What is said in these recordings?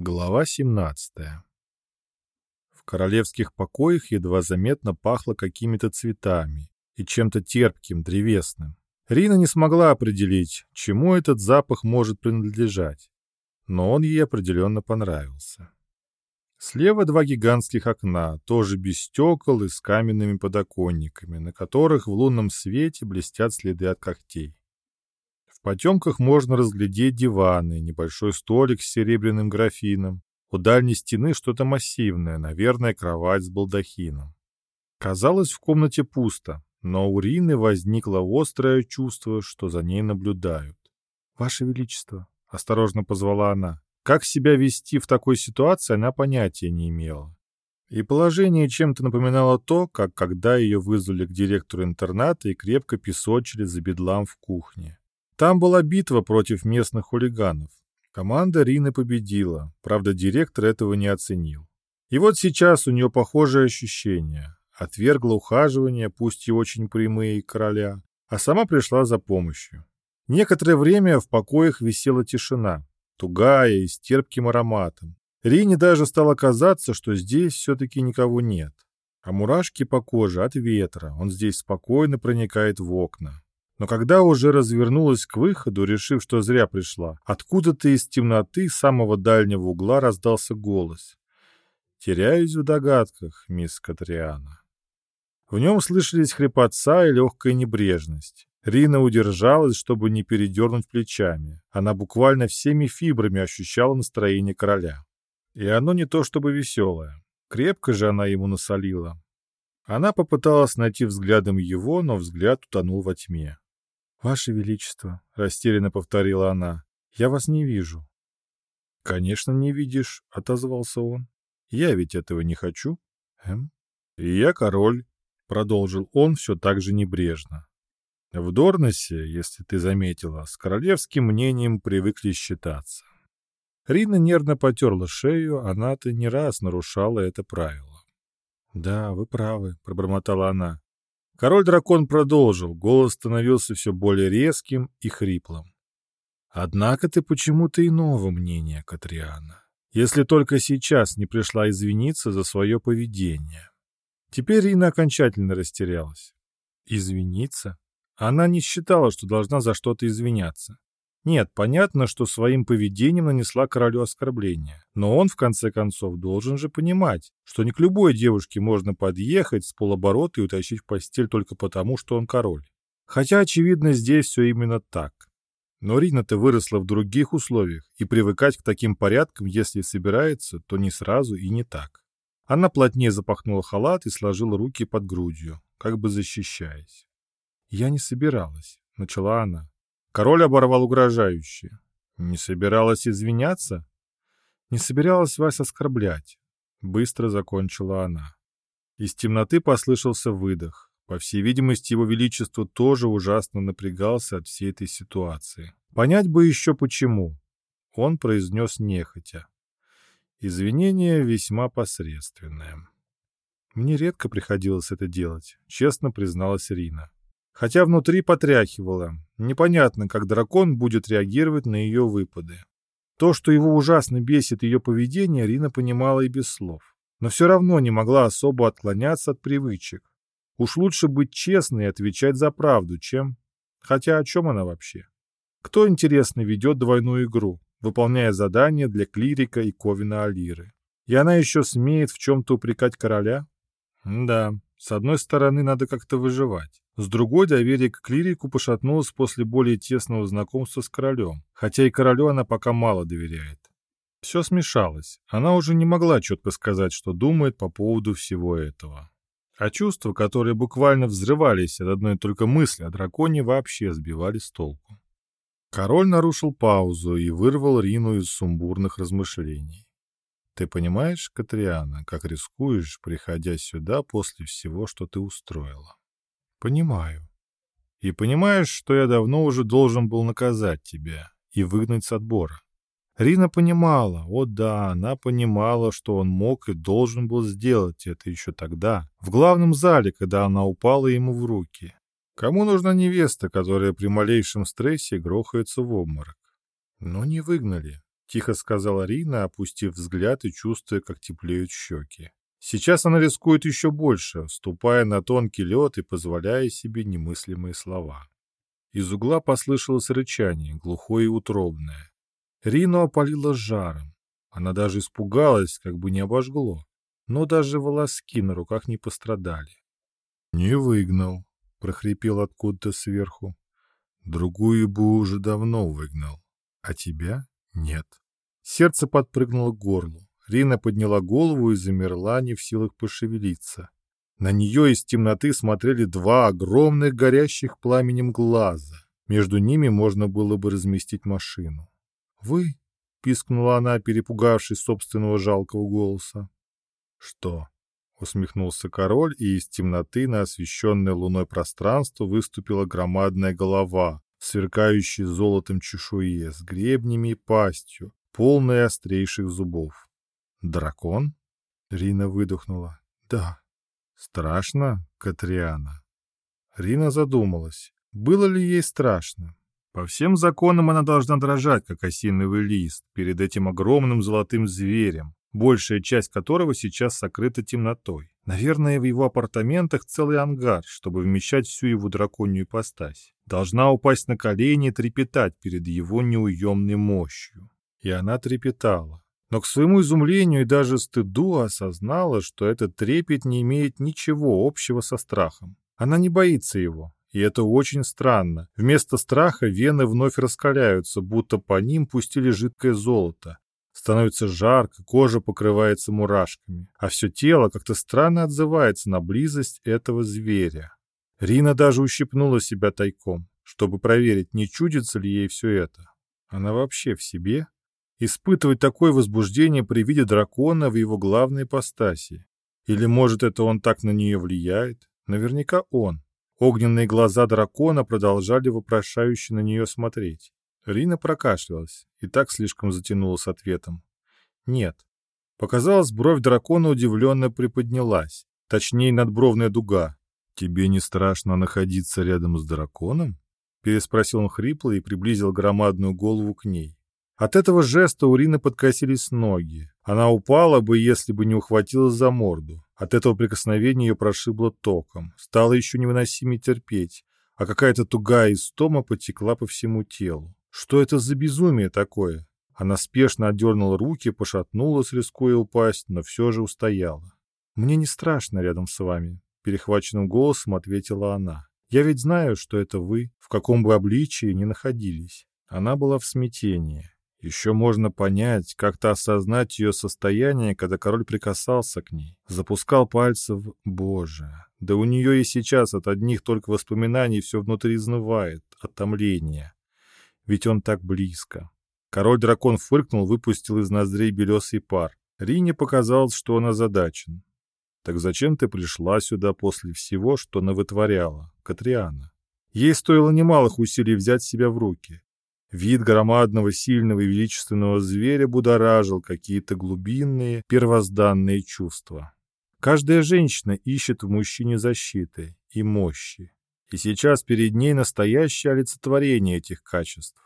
Глава 17 В королевских покоях едва заметно пахло какими-то цветами и чем-то терпким, древесным. Рина не смогла определить, чему этот запах может принадлежать, но он ей определенно понравился. Слева два гигантских окна, тоже без стекол и с каменными подоконниками, на которых в лунном свете блестят следы от когтей. В потемках можно разглядеть диваны, небольшой столик с серебряным графином. У дальней стены что-то массивное, наверное, кровать с балдахином. Казалось, в комнате пусто, но у Рины возникло острое чувство, что за ней наблюдают. «Ваше Величество», — осторожно позвала она. Как себя вести в такой ситуации, она понятия не имела. И положение чем-то напоминало то, как когда ее вызвали к директору интерната и крепко песочили за бедлам в кухне. Там была битва против местных хулиганов. Команда Рины победила, правда, директор этого не оценил. И вот сейчас у нее похожее ощущение. Отвергла ухаживание, пусть и очень прямые, короля, а сама пришла за помощью. Некоторое время в покоях висела тишина, тугая и с терпким ароматом. Рине даже стало казаться, что здесь все-таки никого нет. А мурашки по коже от ветра, он здесь спокойно проникает в окна. Но когда уже развернулась к выходу, решив, что зря пришла, откуда-то из темноты самого дальнего угла раздался голос. «Теряюсь в догадках, мисс Катриана». В нем слышались хрипотца и легкая небрежность. Рина удержалась, чтобы не передернуть плечами. Она буквально всеми фибрами ощущала настроение короля. И оно не то чтобы веселое. Крепко же она ему насолила. Она попыталась найти взглядом его, но взгляд утонул во тьме. «Ваше Величество», — растерянно повторила она, — «я вас не вижу». «Конечно, не видишь», — отозвался он. «Я ведь этого не хочу». «Эм?» «И я король», — продолжил он все так же небрежно. «В Дорносе, если ты заметила, с королевским мнением привыкли считаться». Рина нервно потерла шею, она-то не раз нарушала это правило. «Да, вы правы», — пробормотала она. Король-дракон продолжил, голос становился все более резким и хриплым. «Однако ты почему-то иного мнения, Катриана, если только сейчас не пришла извиниться за свое поведение». Теперь Рина окончательно растерялась. «Извиниться?» Она не считала, что должна за что-то извиняться. Нет, понятно, что своим поведением нанесла королю оскорбление. Но он, в конце концов, должен же понимать, что не к любой девушке можно подъехать с полоборота и утащить в постель только потому, что он король. Хотя, очевидно, здесь все именно так. Но Рина-то выросла в других условиях, и привыкать к таким порядкам, если собирается, то не сразу и не так. Она плотнее запахнула халат и сложила руки под грудью, как бы защищаясь. «Я не собиралась», — начала она. Король оборвал угрожающе. «Не собиралась извиняться?» «Не собиралась вас оскорблять», — быстро закончила она. Из темноты послышался выдох. По всей видимости, его величество тоже ужасно напрягался от всей этой ситуации. Понять бы еще почему. Он произнес нехотя. Извинение весьма посредственное. Мне редко приходилось это делать, честно призналась Рина хотя внутри потряхивало. Непонятно, как дракон будет реагировать на ее выпады. То, что его ужасно бесит ее поведение, Рина понимала и без слов. Но все равно не могла особо отклоняться от привычек. Уж лучше быть честной и отвечать за правду, чем... Хотя о чем она вообще? Кто, интересно, ведет двойную игру, выполняя задания для клирика и Ковина Алиры? И она еще смеет в чем-то упрекать короля? да, с одной стороны, надо как-то выживать. С другой, доверие к клирику пошатнулось после более тесного знакомства с королем, хотя и королю она пока мало доверяет. Все смешалось. Она уже не могла четко сказать, что думает по поводу всего этого. А чувства, которые буквально взрывались от одной только мысли о драконе, вообще сбивали с толку. Король нарушил паузу и вырвал Рину из сумбурных размышлений. «Ты понимаешь, Катриана, как рискуешь, приходя сюда после всего, что ты устроила?» Понимаю. И понимаешь, что я давно уже должен был наказать тебя и выгнать с отбора. Рина понимала, о да, она понимала, что он мог и должен был сделать это еще тогда, в главном зале, когда она упала ему в руки. Кому нужна невеста, которая при малейшем стрессе грохается в обморок? Но не выгнали. Тихо сказала Рина, опустив взгляд и чувствуя, как теплеют щеки. Сейчас она рискует еще больше, ступая на тонкий лед и позволяя себе немыслимые слова. Из угла послышалось рычание, глухое и утробное. Рину опалило жаром. Она даже испугалась, как бы не обожгло. Но даже волоски на руках не пострадали. «Не выгнал», — прохрипел откуда-то сверху. «Другую бы уже давно выгнал, а тебя нет». Сердце подпрыгнуло к горлу. Рина подняла голову и замерла, не в силах пошевелиться. На нее из темноты смотрели два огромных горящих пламенем глаза. Между ними можно было бы разместить машину. «Вы?» — пискнула она, перепугавшись собственного жалкого голоса. «Что?» — усмехнулся король, и из темноты на освещенное луной пространство выступила громадная голова, сверкающая золотом чешуе, с гребнями и пастью, полной острейших зубов. «Дракон?» — Рина выдохнула. «Да». «Страшно, Катриана?» Рина задумалась, было ли ей страшно. По всем законам она должна дрожать, как осиновый лист, перед этим огромным золотым зверем, большая часть которого сейчас сокрыта темнотой. Наверное, в его апартаментах целый ангар, чтобы вмещать всю его драконью ипостась. Должна упасть на колени и трепетать перед его неуемной мощью. И она трепетала. Но к своему изумлению и даже стыду осознала, что этот трепет не имеет ничего общего со страхом. Она не боится его, и это очень странно. Вместо страха вены вновь раскаляются, будто по ним пустили жидкое золото. Становится жарко, кожа покрывается мурашками, а все тело как-то странно отзывается на близость этого зверя. Рина даже ущипнула себя тайком, чтобы проверить, не чудится ли ей все это. Она вообще в себе? Испытывать такое возбуждение при виде дракона в его главной ипостаси? Или, может, это он так на нее влияет? Наверняка он. Огненные глаза дракона продолжали вопрошающе на нее смотреть. Рина прокашлялась и так слишком затянула с ответом. «Нет». Показалось, бровь дракона удивленно приподнялась, точнее, надбровная дуга. «Тебе не страшно находиться рядом с драконом?» Переспросил он хрипло и приблизил громадную голову к ней. От этого жеста у Рины подкосились ноги. Она упала бы, если бы не ухватилась за морду. От этого прикосновения ее прошибло током. Стало еще невыносимо терпеть, а какая-то тугая истома потекла по всему телу. Что это за безумие такое? Она спешно отдернула руки, пошатнулась, рискуя упасть, но все же устояла. «Мне не страшно рядом с вами», — перехваченным голосом ответила она. «Я ведь знаю, что это вы, в каком бы обличии ни находились». Она была в смятении. Еще можно понять, как-то осознать ее состояние, когда король прикасался к ней. Запускал пальцы в... Боже, да у нее и сейчас от одних только воспоминаний все внутри изнывает, от ведь он так близко. Король-дракон фыркнул, выпустил из ноздрей белесый пар. Рине показалось, что он озадачен. «Так зачем ты пришла сюда после всего, что навытворяла, Катриана?» Ей стоило немалых усилий взять себя в руки. Вид громадного, сильного и величественного зверя будоражил какие-то глубинные, первозданные чувства. Каждая женщина ищет в мужчине защиты и мощи. И сейчас перед ней настоящее олицетворение этих качеств.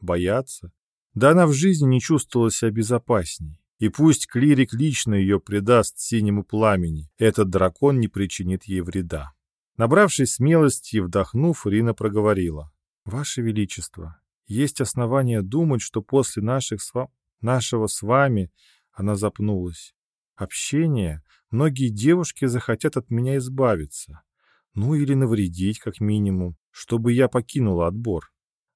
Бояться? Да она в жизни не чувствовала себя безопасней. И пусть клирик лично ее предаст синему пламени, этот дракон не причинит ей вреда. Набравшись смелости и вдохнув, Рина проговорила. «Ваше Величество, есть основания думать, что после наших с ва... нашего с вами...» Она запнулась. «Общение многие девушки захотят от меня избавиться. Ну или навредить, как минимум, чтобы я покинула отбор.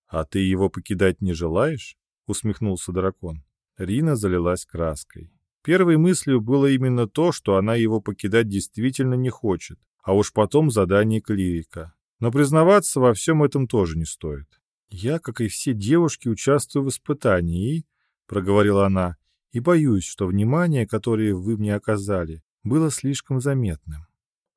А ты его покидать не желаешь? Усмехнулся дракон. Рина залилась краской. Первой мыслью было именно то, что она его покидать действительно не хочет, а уж потом задание клирика. Но признаваться во всем этом тоже не стоит. «Я, как и все девушки, участвую в испытании и...» — проговорила она. «И боюсь, что внимание, которое вы мне оказали, было слишком заметным».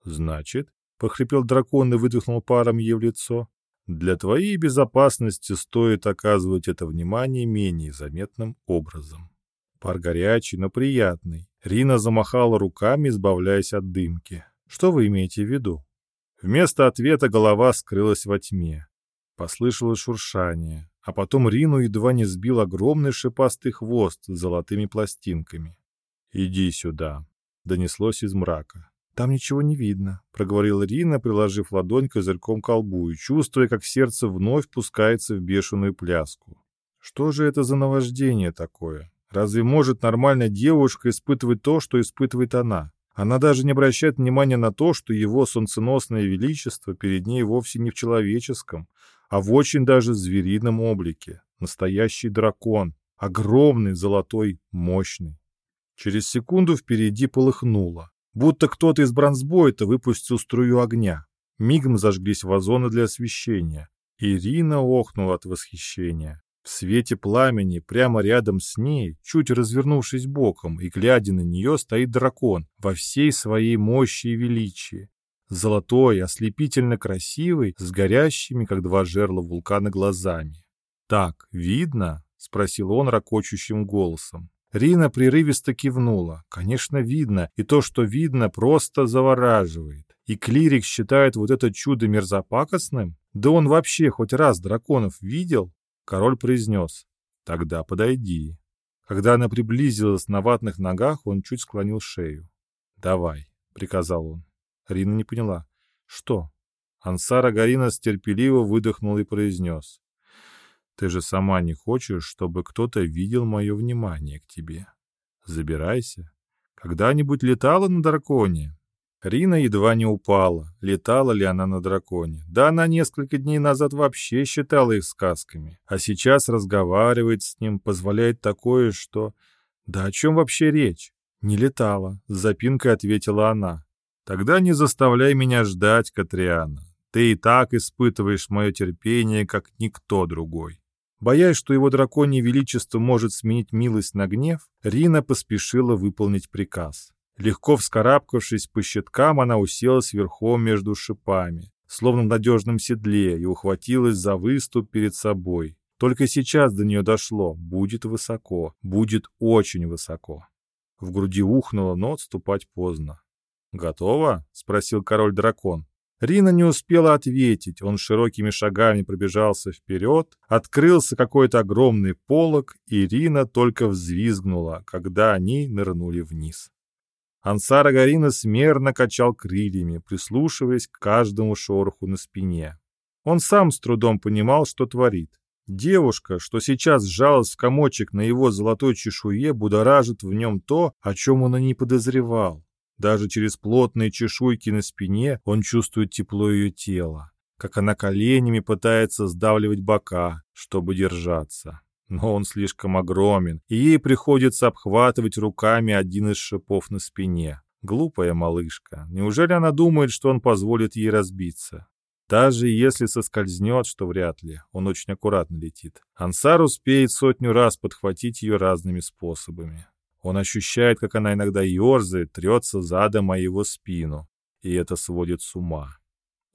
«Значит, прохрипел дракон и выдохнул паром ей в лицо. Для твоей безопасности стоит оказывать это внимание менее заметным образом. Пар горячий, но приятный. Рина замахала руками, избавляясь от дымки. Что вы имеете в виду? Вместо ответа голова скрылась во тьме. Послышалось шуршание. а потом Рину едва не сбил огромный шипастый хвост с золотыми пластинками. «Иди сюда», — донеслось из мрака. «Там ничего не видно», — проговорила Рина, приложив ладонь козырьком к колбу и чувствуя, как сердце вновь пускается в бешеную пляску. «Что же это за наваждение такое? Разве может нормальная девушка испытывать то, что испытывает она? Она даже не обращает внимания на то, что его солнценосное величество перед ней вовсе не в человеческом, а в очень даже зверином облике. Настоящий дракон, огромный, золотой, мощный. Через секунду впереди полыхнуло, будто кто-то из бронзбойта выпустил струю огня. Мигом зажглись вазоны для освещения. Ирина охнула от восхищения. В свете пламени, прямо рядом с ней, чуть развернувшись боком и глядя на нее, стоит дракон во всей своей мощи и величии. Золотой, ослепительно красивый, с горящими, как два жерла вулкана, глазами. «Так, видно?» — спросил он ракочущим голосом. Рина прерывисто кивнула. Конечно, видно, и то, что видно, просто завораживает. И клирик считает вот это чудо мерзопакостным? Да он вообще хоть раз драконов видел? Король произнес «Тогда подойди». Когда она приблизилась на ватных ногах, он чуть склонил шею. «Давай», — приказал он. Рина не поняла. «Что?» Ансара Гарина стерпеливо выдохнул и произнес. «Ты же сама не хочешь, чтобы кто-то видел мое внимание к тебе. Забирайся. Когда-нибудь летала на драконе?» Рина едва не упала. Летала ли она на драконе? Да она несколько дней назад вообще считала их сказками. А сейчас разговаривает с ним, позволяет такое, что... Да о чем вообще речь? Не летала, с запинкой ответила она. Тогда не заставляй меня ждать, Катриана. Ты и так испытываешь мое терпение, как никто другой. Боясь, что его драконье величество может сменить милость на гнев, Рина поспешила выполнить приказ. Легко вскарабкавшись по щиткам, она уселась верхом между шипами, словно в надежном седле, и ухватилась за выступ перед собой. Только сейчас до нее дошло. Будет высоко. Будет очень высоко. В груди ухнуло, но отступать поздно. «Готово?» — спросил король-дракон. Рина не успела ответить, он широкими шагами пробежался вперед, открылся какой-то огромный полог, и Рина только взвизгнула, когда они нырнули вниз. Ансар Гарина смерно качал крыльями, прислушиваясь к каждому шороху на спине. Он сам с трудом понимал, что творит. Девушка, что сейчас сжалась в комочек на его золотой чешуе, будоражит в нем то, о чем он и не подозревал. Даже через плотные чешуйки на спине он чувствует тепло ее тела, как она коленями пытается сдавливать бока, чтобы держаться но он слишком огромен, и ей приходится обхватывать руками один из шипов на спине. Глупая малышка. Неужели она думает, что он позволит ей разбиться? Даже если соскользнет, что вряд ли, он очень аккуратно летит. Ансар успеет сотню раз подхватить ее разными способами. Он ощущает, как она иногда ерзает, трется задом о его спину, и это сводит с ума.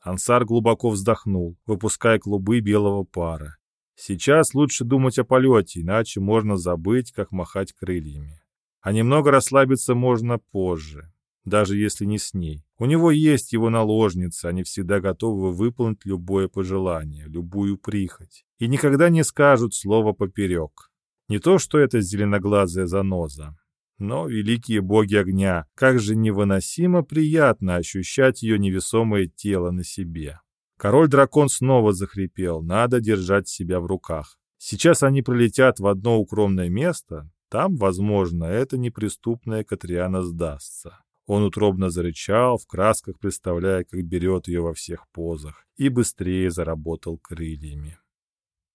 Ансар глубоко вздохнул, выпуская клубы белого пара. Сейчас лучше думать о полете, иначе можно забыть, как махать крыльями. А немного расслабиться можно позже, даже если не с ней. У него есть его наложница, они всегда готовы выполнить любое пожелание, любую прихоть. И никогда не скажут слово поперек. Не то, что это зеленоглазая заноза. Но, великие боги огня, как же невыносимо приятно ощущать ее невесомое тело на себе. Король-дракон снова захрипел, надо держать себя в руках. Сейчас они пролетят в одно укромное место, там, возможно, эта неприступная Катриана сдастся. Он утробно зарычал, в красках представляя, как берет ее во всех позах, и быстрее заработал крыльями.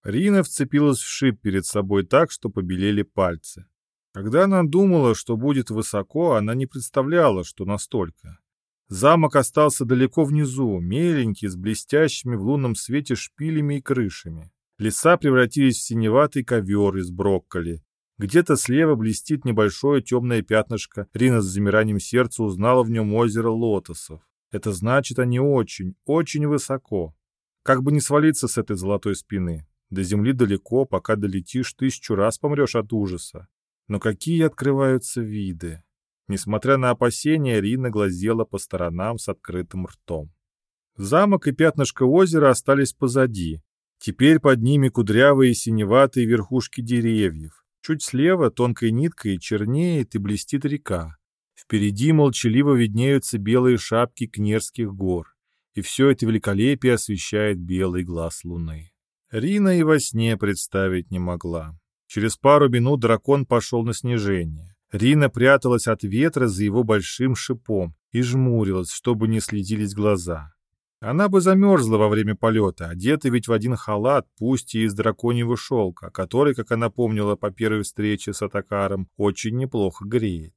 Рина вцепилась в шип перед собой так, что побелели пальцы. Когда она думала, что будет высоко, она не представляла, что настолько. Замок остался далеко внизу, меленький, с блестящими в лунном свете шпилями и крышами. Леса превратились в синеватый ковер из брокколи. Где-то слева блестит небольшое темное пятнышко. Рина с замиранием сердца узнала в нем озеро лотосов. Это значит, они очень, очень высоко. Как бы не свалиться с этой золотой спины. До земли далеко, пока долетишь, тысячу раз помрешь от ужаса. Но какие открываются виды! Несмотря на опасения, Рина глазела по сторонам с открытым ртом. Замок и пятнышко озера остались позади. Теперь под ними кудрявые синеватые верхушки деревьев. Чуть слева тонкой ниткой чернеет и блестит река. Впереди молчаливо виднеются белые шапки Кнерских гор. И все это великолепие освещает белый глаз луны. Рина и во сне представить не могла. Через пару минут дракон пошел на снижение. Рина пряталась от ветра за его большим шипом и жмурилась, чтобы не следились глаза. Она бы замерзла во время полета, одета ведь в один халат, пусть и из драконьего шелка, который, как она помнила по первой встрече с Атакаром, очень неплохо греет.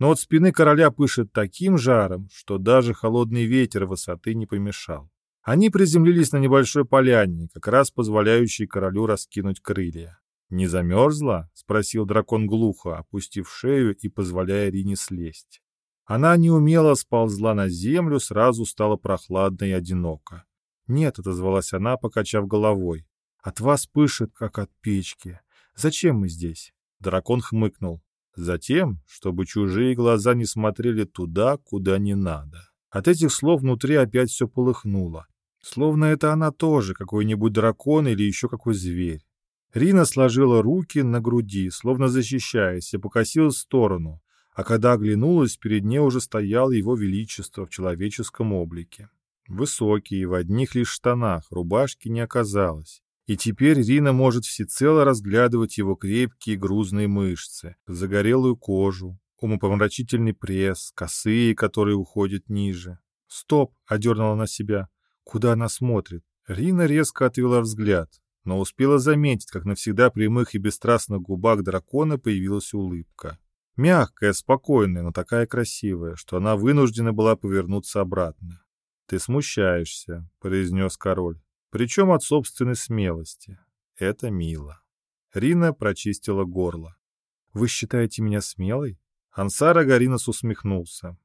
Но от спины короля пышет таким жаром, что даже холодный ветер высоты не помешал. Они приземлились на небольшой поляне, как раз позволяющей королю раскинуть крылья. «Не замерзла?» — спросил дракон глухо, опустив шею и позволяя Рине слезть. Она неумело сползла на землю, сразу стало прохладно и одиноко. «Нет», — отозвалась она, покачав головой. «От вас пышет, как от печки. Зачем мы здесь?» Дракон хмыкнул. «Затем, чтобы чужие глаза не смотрели туда, куда не надо». От этих слов внутри опять все полыхнуло. Словно это она тоже, какой-нибудь дракон или еще какой зверь. Рина сложила руки на груди, словно защищаясь, и покосилась в сторону, а когда оглянулась, перед ней уже стоял его величество в человеческом облике. Высокий, в одних лишь штанах, рубашки не оказалось. И теперь Рина может всецело разглядывать его крепкие грузные мышцы, загорелую кожу, умопомрачительный пресс, косые, которые уходят ниже. «Стоп!» — одернула на себя. «Куда она смотрит?» Рина резко отвела взгляд, но успела заметить, как навсегда прямых и бесстрастных губах дракона появилась улыбка. Мягкая, спокойная, но такая красивая, что она вынуждена была повернуться обратно. «Ты смущаешься», — произнес король. «Причем от собственной смелости. Это мило». Рина прочистила горло. «Вы считаете меня смелой?» Ансара Гаринос усмехнулся.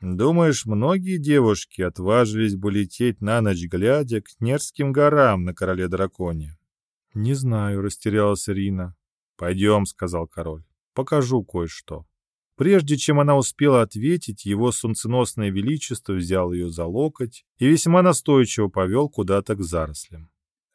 «Думаешь, многие девушки отважились бы лететь на ночь глядя к Нерским горам на короле-драконе?» «Не знаю», — растерялась Рина. «Пойдем», — сказал король покажу кое-что». Прежде чем она успела ответить, его солнценосное величество взял ее за локоть и весьма настойчиво повел куда-то к зарослям.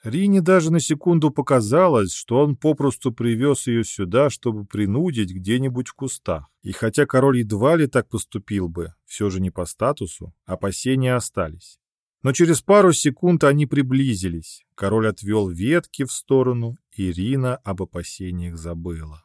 Рине даже на секунду показалось, что он попросту привез ее сюда, чтобы принудить где-нибудь в кустах. И хотя король едва ли так поступил бы, все же не по статусу, опасения остались. Но через пару секунд они приблизились. Король отвел ветки в сторону, и Рина об опасениях забыла.